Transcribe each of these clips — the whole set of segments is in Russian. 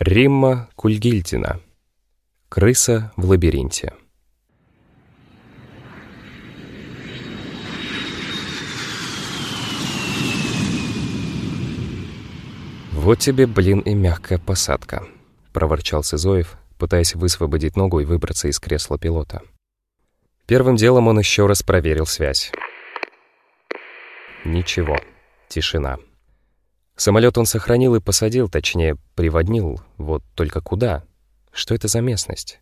Римма Кульгильдина. Крыса в лабиринте. «Вот тебе, блин, и мягкая посадка», — проворчал Сызоев, пытаясь высвободить ногу и выбраться из кресла пилота. Первым делом он еще раз проверил связь. Ничего. Тишина. Самолет он сохранил и посадил, точнее, приводнил. Вот только куда? Что это за местность?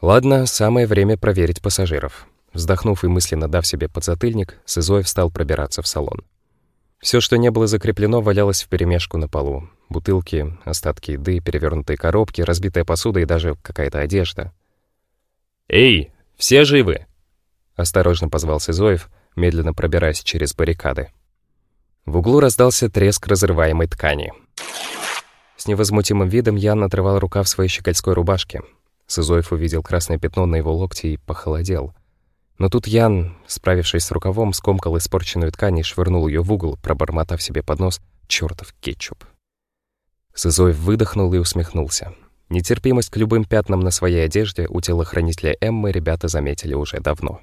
Ладно, самое время проверить пассажиров. Вздохнув и мысленно дав себе подзатыльник, Сызоев стал пробираться в салон. Все, что не было закреплено, валялось вперемешку на полу. Бутылки, остатки еды, перевернутые коробки, разбитая посуда и даже какая-то одежда. «Эй, все живы?» — осторожно позвал Сызоев, медленно пробираясь через баррикады. В углу раздался треск разрываемой ткани. С невозмутимым видом Ян отрывал рукав своей щегольской рубашки. Сызоев увидел красное пятно на его локте и похолодел. Но тут Ян, справившись с рукавом, скомкал испорченную ткань и швырнул ее в угол, пробормотав себе под нос «чёртов кетчуп». Сызоев выдохнул и усмехнулся. Нетерпимость к любым пятнам на своей одежде у телохранителя Эммы ребята заметили уже давно.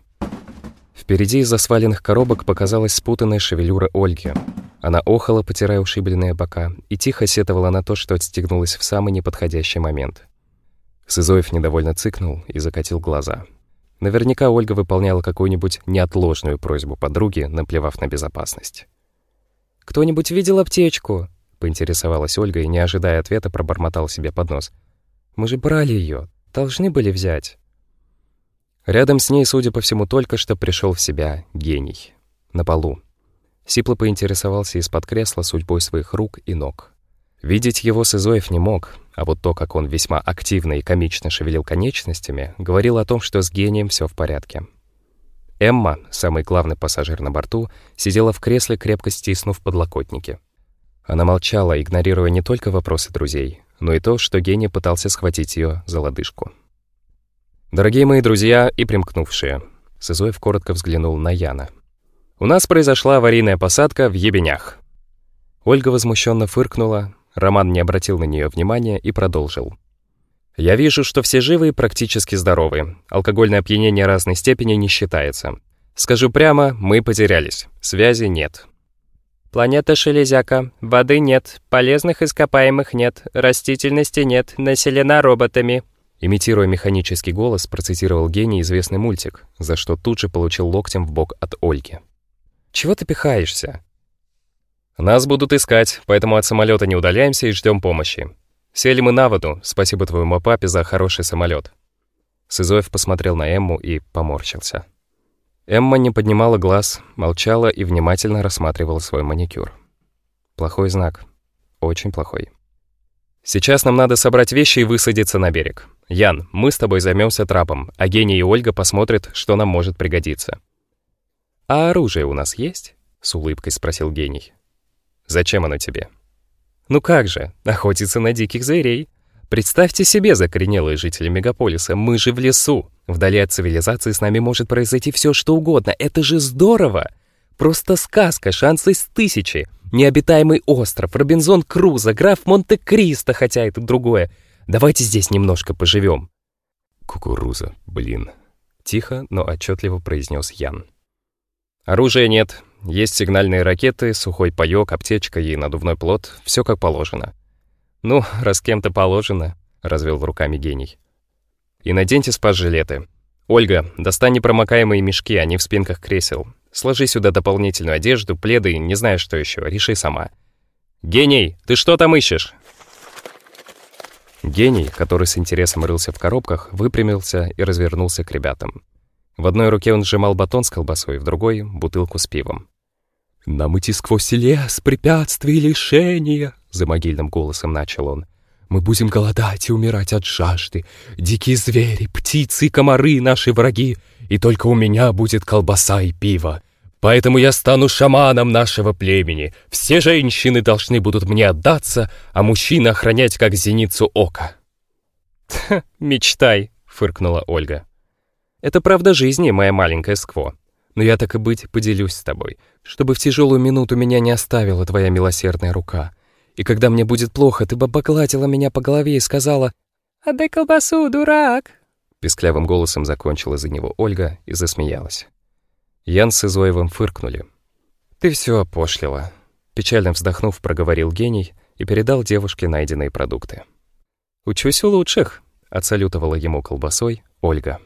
Впереди из-за сваленных коробок показалась спутанная шевелюра Ольги. Она охала, потирая ушибленные бока, и тихо сетовала на то, что отстегнулась в самый неподходящий момент. Сызоев недовольно цыкнул и закатил глаза. Наверняка Ольга выполняла какую-нибудь неотложную просьбу подруги, наплевав на безопасность. «Кто-нибудь видел аптечку?» — поинтересовалась Ольга и, не ожидая ответа, пробормотал себе под нос. «Мы же брали ее, должны были взять». Рядом с ней, судя по всему, только что пришел в себя гений. На полу. Сипло поинтересовался из-под кресла судьбой своих рук и ног. Видеть его Сызоев не мог, а вот то, как он весьма активно и комично шевелил конечностями, говорил о том, что с гением все в порядке. Эмма, самый главный пассажир на борту, сидела в кресле, крепко стиснув подлокотники. Она молчала, игнорируя не только вопросы друзей, но и то, что гений пытался схватить ее за лодыжку. Дорогие мои друзья и примкнувшие, Сызоев коротко взглянул на Яна. У нас произошла аварийная посадка в Ебенях. Ольга возмущенно фыркнула, Роман не обратил на нее внимания и продолжил. «Я вижу, что все живы и практически здоровы. Алкогольное опьянение разной степени не считается. Скажу прямо, мы потерялись. Связи нет». «Планета Шелезяка. Воды нет, полезных ископаемых нет, растительности нет, населена роботами», Имитируя механический голос, процитировал гений известный мультик, за что тут же получил локтем в бок от Ольги. «Чего ты пихаешься?» «Нас будут искать, поэтому от самолета не удаляемся и ждем помощи. Сели мы на воду, спасибо твоему папе за хороший самолет. Сызоев посмотрел на Эмму и поморщился. Эмма не поднимала глаз, молчала и внимательно рассматривала свой маникюр. Плохой знак. Очень плохой. «Сейчас нам надо собрать вещи и высадиться на берег. Ян, мы с тобой займемся трапом, а Гений и Ольга посмотрят, что нам может пригодиться». «А оружие у нас есть?» — с улыбкой спросил Гений. «Зачем оно тебе?» «Ну как же, охотиться на диких зверей. Представьте себе, закоренелые жители мегаполиса, мы же в лесу. Вдали от цивилизации с нами может произойти все, что угодно. Это же здорово! Просто сказка, шансы с тысячи. Необитаемый остров, Робинзон Крузо, граф Монте-Кристо, хотя это другое. Давайте здесь немножко поживем. Кукуруза, блин. Тихо, но отчетливо произнес Ян. Оружия нет. Есть сигнальные ракеты, сухой паёк, аптечка и надувной плод. Все как положено. Ну, раз кем-то положено, развел руками гений. И наденьте спас-жилеты. Ольга, достань непромокаемые мешки, они в спинках кресел. Сложи сюда дополнительную одежду, пледы, не знаю что еще, реши сама. Гений, ты что там ищешь? Гений, который с интересом рылся в коробках, выпрямился и развернулся к ребятам. В одной руке он сжимал батон с колбасой, в другой — бутылку с пивом. «Нам идти сквозь лес, препятствия и лишения!» — за могильным голосом начал он. «Мы будем голодать и умирать от жажды. Дикие звери, птицы и комары — наши враги, и только у меня будет колбаса и пиво. Поэтому я стану шаманом нашего племени. Все женщины должны будут мне отдаться, а мужчины охранять как зеницу ока». «Мечтай», — фыркнула Ольга. «Это правда жизни, моя маленькая скво. Но я так и быть поделюсь с тобой, чтобы в тяжелую минуту меня не оставила твоя милосердная рука. И когда мне будет плохо, ты бы погладила меня по голове и сказала «Отдай колбасу, дурак!» Песклявым голосом закончила за него Ольга и засмеялась. Ян с Изоевым фыркнули. «Ты все опошлила», — печально вздохнув, проговорил гений и передал девушке найденные продукты. «Учусь у лучших», — отсалютовала ему колбасой Ольга.